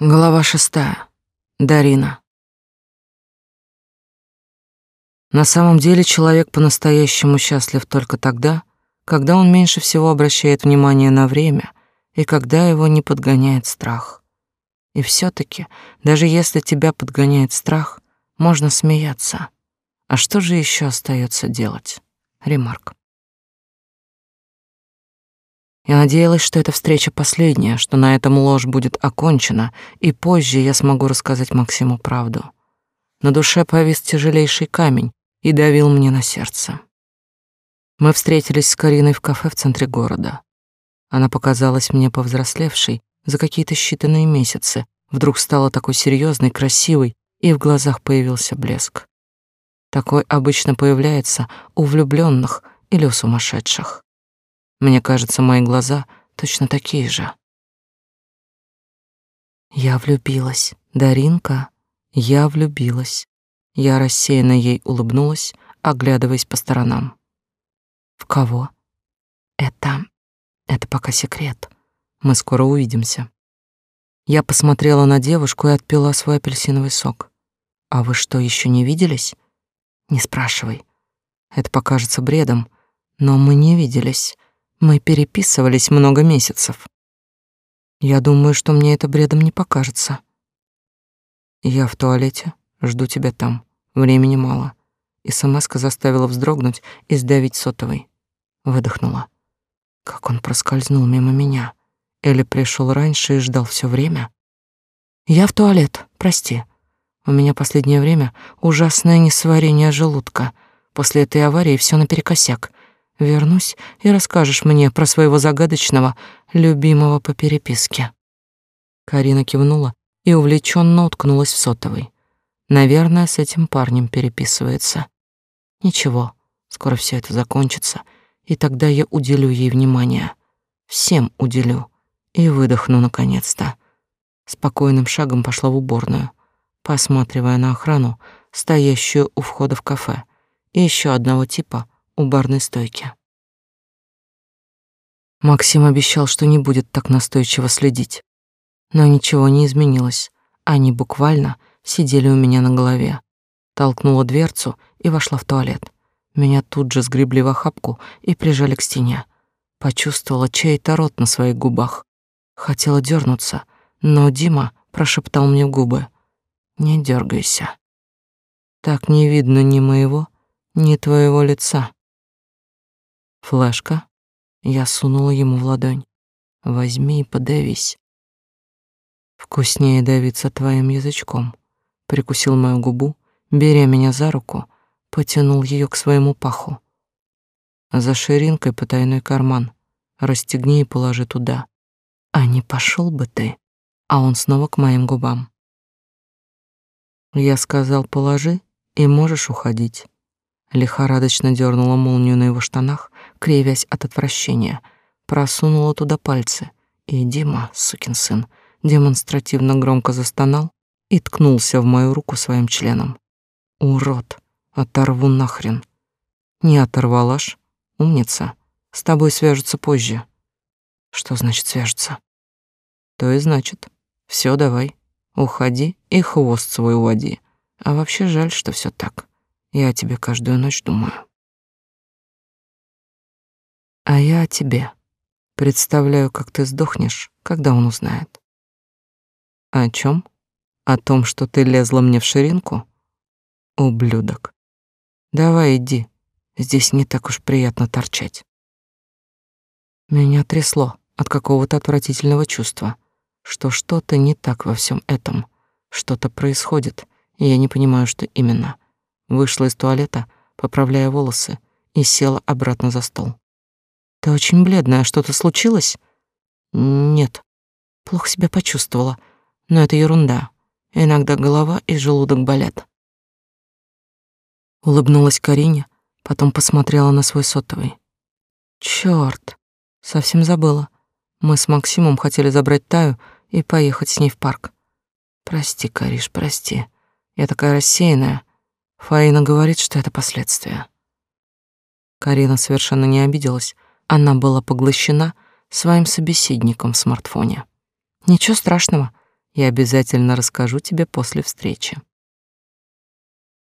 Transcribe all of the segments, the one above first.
Глава шестая. Дарина. На самом деле человек по-настоящему счастлив только тогда, когда он меньше всего обращает внимание на время и когда его не подгоняет страх. И все таки даже если тебя подгоняет страх, можно смеяться. А что же еще остается делать? Ремарк. Я надеялась, что эта встреча последняя, что на этом ложь будет окончена, и позже я смогу рассказать Максиму правду. На душе повис тяжелейший камень и давил мне на сердце. Мы встретились с Кариной в кафе в центре города. Она показалась мне повзрослевшей за какие-то считанные месяцы, вдруг стала такой серьезной, красивой, и в глазах появился блеск. Такой обычно появляется у влюбленных или у сумасшедших. Мне кажется, мои глаза точно такие же. Я влюбилась, Даринка, я влюбилась. Я рассеянно ей улыбнулась, оглядываясь по сторонам. В кого? Это... это пока секрет. Мы скоро увидимся. Я посмотрела на девушку и отпила свой апельсиновый сок. А вы что, еще не виделись? Не спрашивай. Это покажется бредом, но мы не виделись. Мы переписывались много месяцев. Я думаю, что мне это бредом не покажется. Я в туалете, жду тебя там. Времени мало. Смска заставила вздрогнуть и сдавить сотовый. Выдохнула. Как он проскользнул мимо меня. Или пришел раньше и ждал все время? Я в туалет, прости. У меня последнее время ужасное несварение желудка. После этой аварии все наперекосяк. Вернусь и расскажешь мне про своего загадочного, любимого по переписке. Карина кивнула и увлеченно уткнулась в сотовый. Наверное, с этим парнем переписывается. Ничего, скоро все это закончится, и тогда я уделю ей внимание. Всем уделю. И выдохну наконец-то. Спокойным шагом пошла в уборную, посматривая на охрану, стоящую у входа в кафе, и еще одного типа — у барной стойки. Максим обещал, что не будет так настойчиво следить. Но ничего не изменилось. Они буквально сидели у меня на голове. Толкнула дверцу и вошла в туалет. Меня тут же сгребли в охапку и прижали к стене. Почувствовала чей-то рот на своих губах. Хотела дернуться, но Дима прошептал мне в губы. «Не дергайся. Так не видно ни моего, ни твоего лица». Флешка. Я сунула ему в ладонь. Возьми и подавись. Вкуснее давиться твоим язычком. Прикусил мою губу, беря меня за руку, потянул ее к своему паху. За ширинкой потайной карман. Расстегни и положи туда. А не пошел бы ты. А он снова к моим губам. Я сказал, положи, и можешь уходить. Лихорадочно дернула молнию на его штанах, кривясь от отвращения, просунула туда пальцы, и Дима, сукин сын, демонстративно громко застонал и ткнулся в мою руку своим членом. Урод, оторву нахрен. Не оторвала ж, умница. С тобой свяжутся позже. Что значит свяжутся? То и значит. Все, давай. Уходи и хвост свой уводи. А вообще жаль, что все так. Я о тебе каждую ночь думаю. А я о тебе. Представляю, как ты сдохнешь, когда он узнает. О чем? О том, что ты лезла мне в ширинку? Ублюдок. Давай иди. Здесь не так уж приятно торчать. Меня трясло от какого-то отвратительного чувства, что что-то не так во всем этом, что-то происходит, и я не понимаю, что именно. Вышла из туалета, поправляя волосы, и села обратно за стол. Ты очень бледная, что-то случилось? Нет. Плохо себя почувствовала, но это ерунда. Иногда голова и желудок болят. Улыбнулась Карине, потом посмотрела на свой сотовый. Чёрт, совсем забыла. Мы с Максимом хотели забрать Таю и поехать с ней в парк. Прости, Кариш, прости. Я такая рассеянная. Фаина говорит, что это последствия. Карина совершенно не обиделась, она была поглощена своим собеседником в смартфоне. Ничего страшного, Я обязательно расскажу тебе после встречи.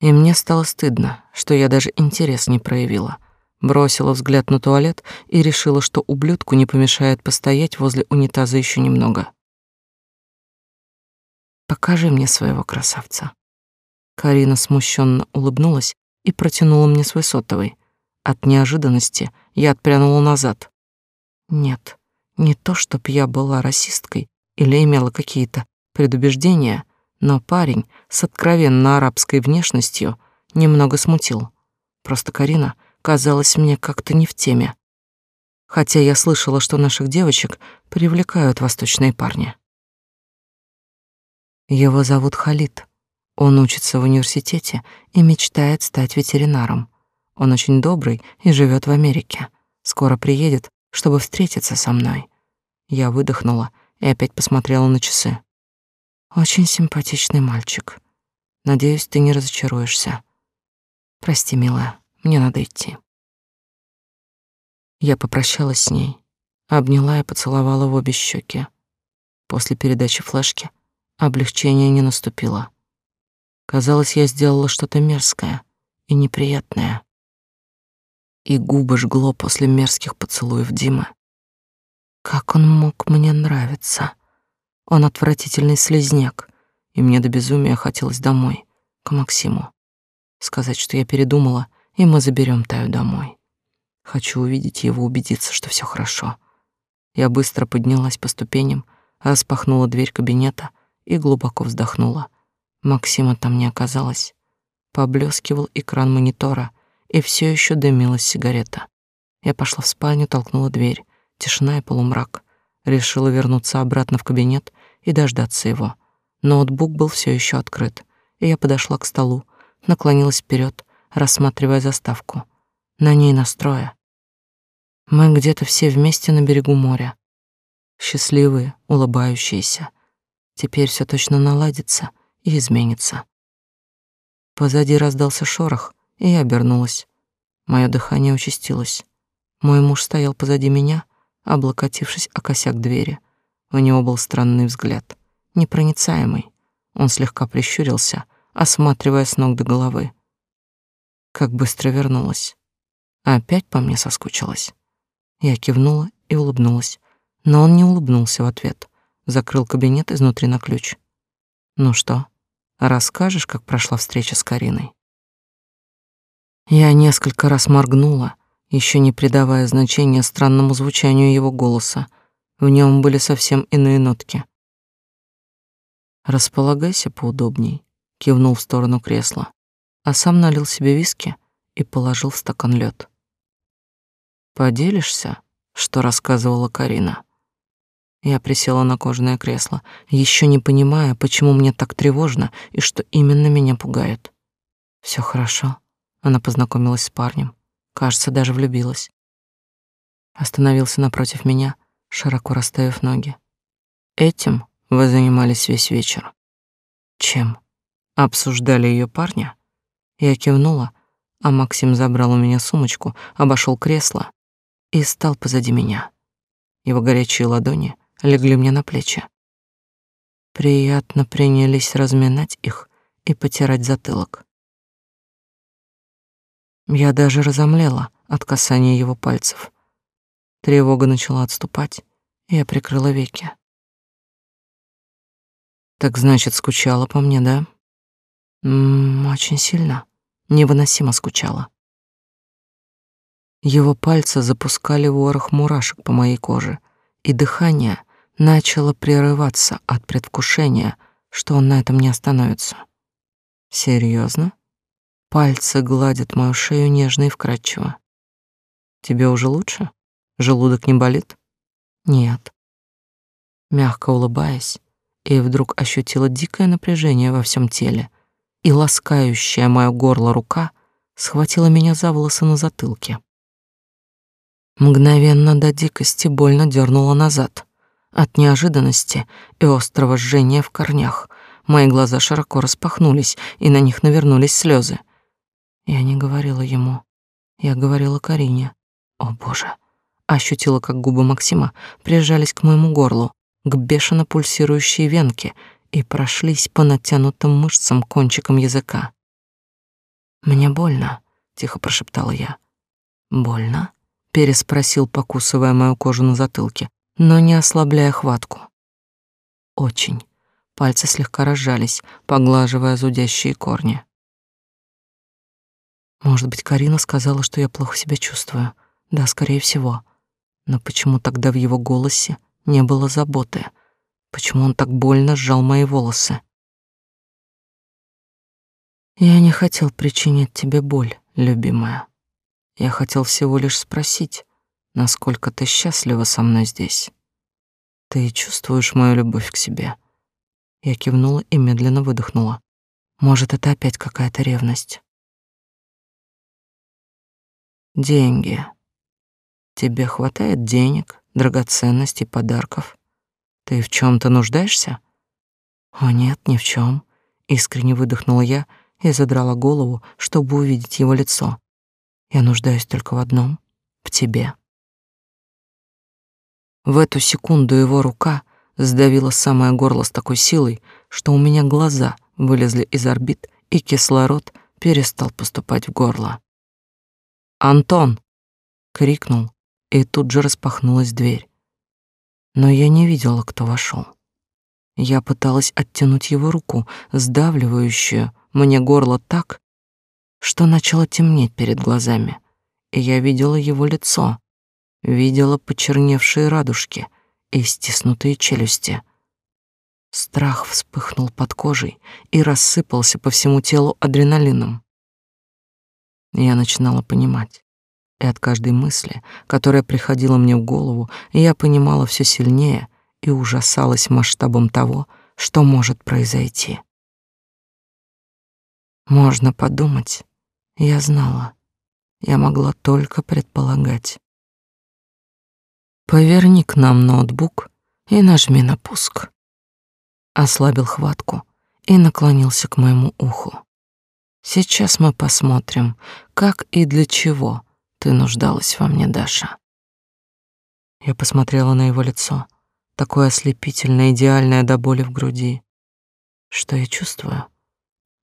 И мне стало стыдно, что я даже интерес не проявила. Бросила взгляд на туалет и решила, что ублюдку не помешает постоять возле унитаза еще немного. Покажи мне своего красавца. Карина смущенно улыбнулась и протянула мне свой сотовый. От неожиданности я отпрянула назад. Нет, не то, чтоб я была расисткой или имела какие-то предубеждения, но парень с откровенно арабской внешностью немного смутил. Просто Карина казалась мне как-то не в теме. Хотя я слышала, что наших девочек привлекают восточные парни. Его зовут Халид. Он учится в университете и мечтает стать ветеринаром. Он очень добрый и живет в Америке. Скоро приедет, чтобы встретиться со мной. Я выдохнула и опять посмотрела на часы. Очень симпатичный мальчик. Надеюсь, ты не разочаруешься. Прости, милая, мне надо идти. Я попрощалась с ней, обняла и поцеловала в обе щеки. После передачи флешки облегчение не наступило. Казалось, я сделала что-то мерзкое и неприятное. И губы жгло после мерзких поцелуев Димы. Как он мог мне нравиться? Он отвратительный слезняк, и мне до безумия хотелось домой, к Максиму. Сказать, что я передумала, и мы заберем Таю домой. Хочу увидеть его, убедиться, что все хорошо. Я быстро поднялась по ступеням, распахнула дверь кабинета и глубоко вздохнула. Максима там не оказалось. Поблескивал экран монитора, и все еще дымилась сигарета. Я пошла в спальню, толкнула дверь. Тишина и полумрак. Решила вернуться обратно в кабинет и дождаться его. Ноутбук был все еще открыт, и я подошла к столу, наклонилась вперед, рассматривая заставку. На ней настроя. Мы где-то все вместе на берегу моря. Счастливые, улыбающиеся. Теперь все точно наладится и изменится. Позади раздался шорох, и я обернулась. Мое дыхание участилось. Мой муж стоял позади меня, облокотившись о косяк двери. У него был странный взгляд, непроницаемый. Он слегка прищурился, осматривая с ног до головы. Как быстро вернулась. Опять по мне соскучилась. Я кивнула и улыбнулась, но он не улыбнулся в ответ. Закрыл кабинет изнутри на ключ. Ну что, расскажешь, как прошла встреча с Кариной? Я несколько раз моргнула, еще не придавая значения странному звучанию его голоса. В нем были совсем иные нотки. «Располагайся поудобней», — кивнул в сторону кресла, а сам налил себе виски и положил в стакан лед. «Поделишься, что рассказывала Карина?» Я присела на кожаное кресло, еще не понимая, почему мне так тревожно и что именно меня пугает. Все хорошо. Она познакомилась с парнем. Кажется, даже влюбилась. Остановился напротив меня, широко расставив ноги. Этим вы занимались весь вечер. Чем? Обсуждали ее парня? Я кивнула, а Максим забрал у меня сумочку, обошел кресло и стал позади меня. Его горячие ладони легли мне на плечи. Приятно принялись разминать их и потирать затылок. Я даже разомлела от касания его пальцев. Тревога начала отступать, и я прикрыла веки. Так значит, скучала по мне, да? М -м, очень сильно, невыносимо скучала. Его пальцы запускали ворох мурашек по моей коже, и дыхание начало прерываться от предвкушения, что он на этом не остановится. Серьезно? Пальцы гладят мою шею нежно и вкрадчиво. Тебе уже лучше? Желудок не болит? Нет. Мягко улыбаясь, и вдруг ощутила дикое напряжение во всем теле, и ласкающая мое горло рука схватила меня за волосы на затылке. Мгновенно до дикости больно дернула назад. От неожиданности и острого жжения в корнях мои глаза широко распахнулись, и на них навернулись слезы. Я не говорила ему. Я говорила Карине. О, боже. Ощутила, как губы Максима прижались к моему горлу, к бешено пульсирующей венке и прошлись по натянутым мышцам кончиком языка. «Мне больно», — тихо прошептала я. «Больно?» — переспросил, покусывая мою кожу на затылке, но не ослабляя хватку. «Очень». Пальцы слегка разжались, поглаживая зудящие корни. Может быть, Карина сказала, что я плохо себя чувствую. Да, скорее всего. Но почему тогда в его голосе не было заботы? Почему он так больно сжал мои волосы? Я не хотел причинить тебе боль, любимая. Я хотел всего лишь спросить, насколько ты счастлива со мной здесь. Ты чувствуешь мою любовь к себе? Я кивнула и медленно выдохнула. Может, это опять какая-то ревность. Деньги. Тебе хватает денег, драгоценностей, подарков? Ты в чем то нуждаешься? О нет, ни в чем. Искренне выдохнула я и задрала голову, чтобы увидеть его лицо. Я нуждаюсь только в одном — в тебе. В эту секунду его рука сдавила самое горло с такой силой, что у меня глаза вылезли из орбит, и кислород перестал поступать в горло. «Антон!» — крикнул, и тут же распахнулась дверь. Но я не видела, кто вошел. Я пыталась оттянуть его руку, сдавливающую мне горло так, что начало темнеть перед глазами, и я видела его лицо, видела почерневшие радужки и стиснутые челюсти. Страх вспыхнул под кожей и рассыпался по всему телу адреналином. Я начинала понимать, и от каждой мысли, которая приходила мне в голову, я понимала все сильнее и ужасалась масштабом того, что может произойти. Можно подумать, я знала, я могла только предполагать. Поверни к нам ноутбук и нажми на пуск. Ослабил хватку и наклонился к моему уху. Сейчас мы посмотрим, как и для чего ты нуждалась во мне, Даша. Я посмотрела на его лицо, такое ослепительно идеальное до боли в груди. Что я чувствую?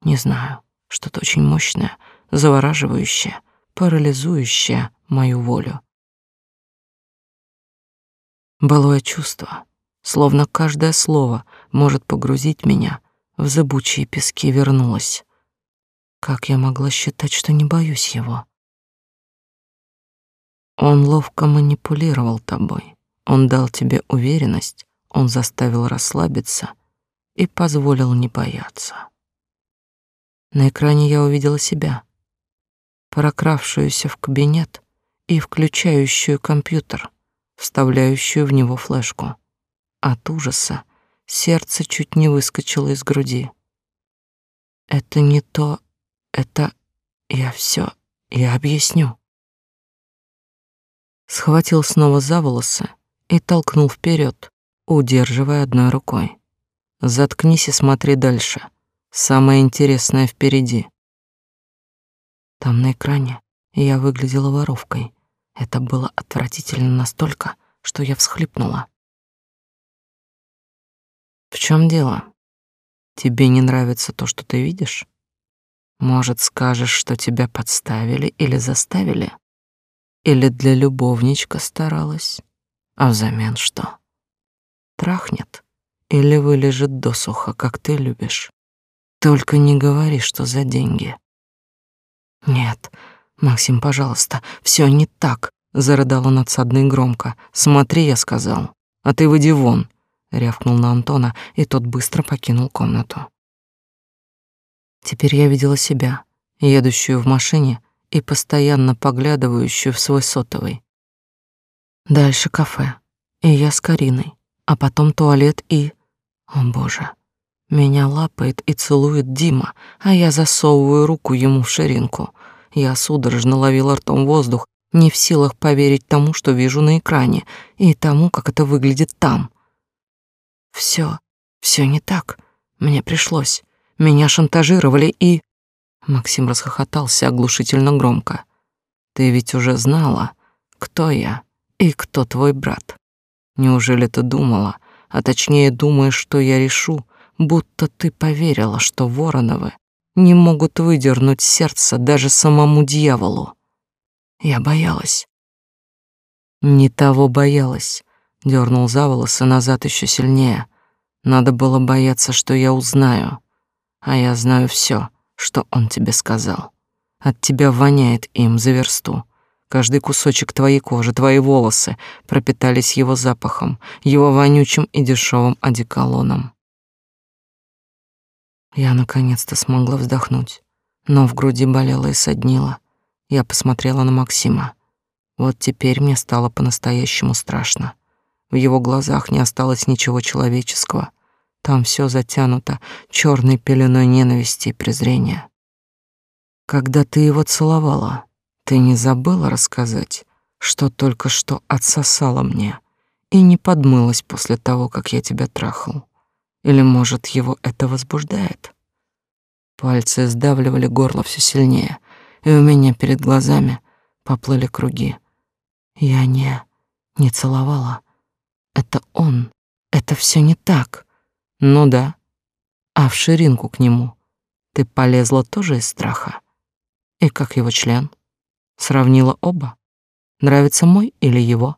Не знаю. Что-то очень мощное, завораживающее, парализующее мою волю. Былое чувство, словно каждое слово может погрузить меня в зыбучие пески, вернулось. Как я могла считать, что не боюсь его? Он ловко манипулировал тобой. Он дал тебе уверенность, он заставил расслабиться и позволил не бояться. На экране я увидела себя, прокравшуюся в кабинет и включающую компьютер, вставляющую в него флешку. От ужаса сердце чуть не выскочило из груди. Это не то, это я все, я объясню. Схватил снова за волосы и толкнул вперед, удерживая одной рукой. Заткнись и смотри дальше. Самое интересное впереди. Там на экране я выглядела воровкой. Это было отвратительно настолько, что я всхлипнула. В чем дело? Тебе не нравится то, что ты видишь? Может, скажешь, что тебя подставили или заставили? Или для любовничка старалась? А взамен что? Трахнет или вылежит досуха, как ты любишь? Только не говори, что за деньги. Нет, Максим, пожалуйста, все не так, зарыдала надсадно и громко. Смотри, я сказал. А ты выйди вон, рявкнул на Антона, и тот быстро покинул комнату. Теперь я видела себя, едущую в машине и постоянно поглядывающую в свой сотовый. Дальше кафе, и я с Кариной, а потом туалет и... О, боже, меня лапает и целует Дима, а я засовываю руку ему в ширинку. Я судорожно ловила ртом воздух, не в силах поверить тому, что вижу на экране, и тому, как это выглядит там. Все, все не так. Мне пришлось. Меня шантажировали и... Максим расхохотался оглушительно громко. Ты ведь уже знала, кто я и кто твой брат. Неужели ты думала, а точнее думаешь, что я решу, будто ты поверила, что Вороновы не могут выдернуть сердце даже самому дьяволу. Я боялась. Не того боялась. Дернул за волосы назад еще сильнее. Надо было бояться, что я узнаю. А я знаю все, что он тебе сказал. От тебя воняет им за версту. Каждый кусочек твоей кожи, твои волосы пропитались его запахом, его вонючим и дешевым одеколоном. Я наконец-то смогла вздохнуть, но в груди болело и соднило. Я посмотрела на Максима. Вот теперь мне стало по-настоящему страшно. В его глазах не осталось ничего человеческого. Там все затянуто черной пеленой ненависти и презрения. Когда ты его целовала, ты не забыла рассказать, что только что отсосала мне и не подмылась после того, как я тебя трахал? Или, может, его это возбуждает? Пальцы сдавливали горло все сильнее, и у меня перед глазами поплыли круги. Я не... не целовала. Это он. Это все не так. Ну да. А в ширинку к нему ты полезла тоже из страха? И как его член? Сравнила оба? Нравится мой или его?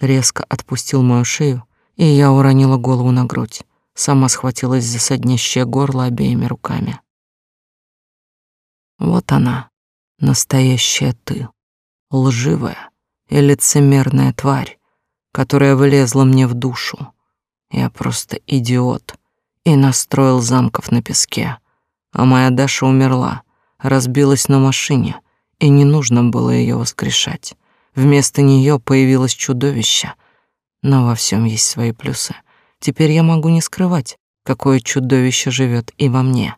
Резко отпустил мою шею, и я уронила голову на грудь. Сама схватилась за соднящее горло обеими руками. Вот она, настоящая ты, лживая и лицемерная тварь, которая влезла мне в душу. Я просто идиот и настроил замков на песке, а моя Даша умерла, разбилась на машине, и не нужно было ее воскрешать. Вместо нее появилось чудовище. Но во всем есть свои плюсы. Теперь я могу не скрывать, какое чудовище живет и во мне.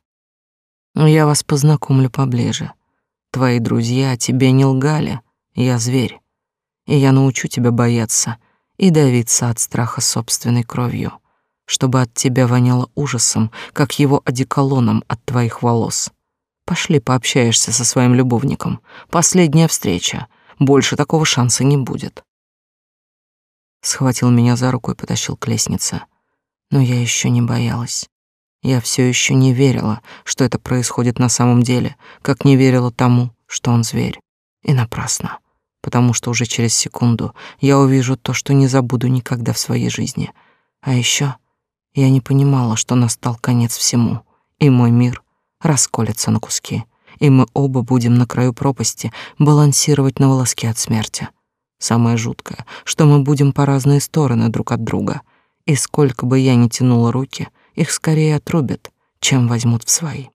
Я вас познакомлю поближе. Твои друзья тебе не лгали. Я зверь. И я научу тебя бояться и давиться от страха собственной кровью, чтобы от тебя воняло ужасом, как его одеколоном от твоих волос. Пошли пообщаешься со своим любовником. Последняя встреча. Больше такого шанса не будет. Схватил меня за руку и потащил к лестнице. Но я еще не боялась. Я все еще не верила, что это происходит на самом деле, как не верила тому, что он зверь. И напрасно, потому что уже через секунду я увижу то, что не забуду никогда в своей жизни. А еще я не понимала, что настал конец всему, и мой мир расколется на куски, и мы оба будем на краю пропасти балансировать на волоске от смерти. Самое жуткое, что мы будем по разные стороны друг от друга, и сколько бы я ни тянула руки, их скорее отрубят, чем возьмут в свои.